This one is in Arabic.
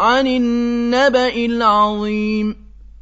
عَنِ النَّبَإِ الْعَظِيمِ.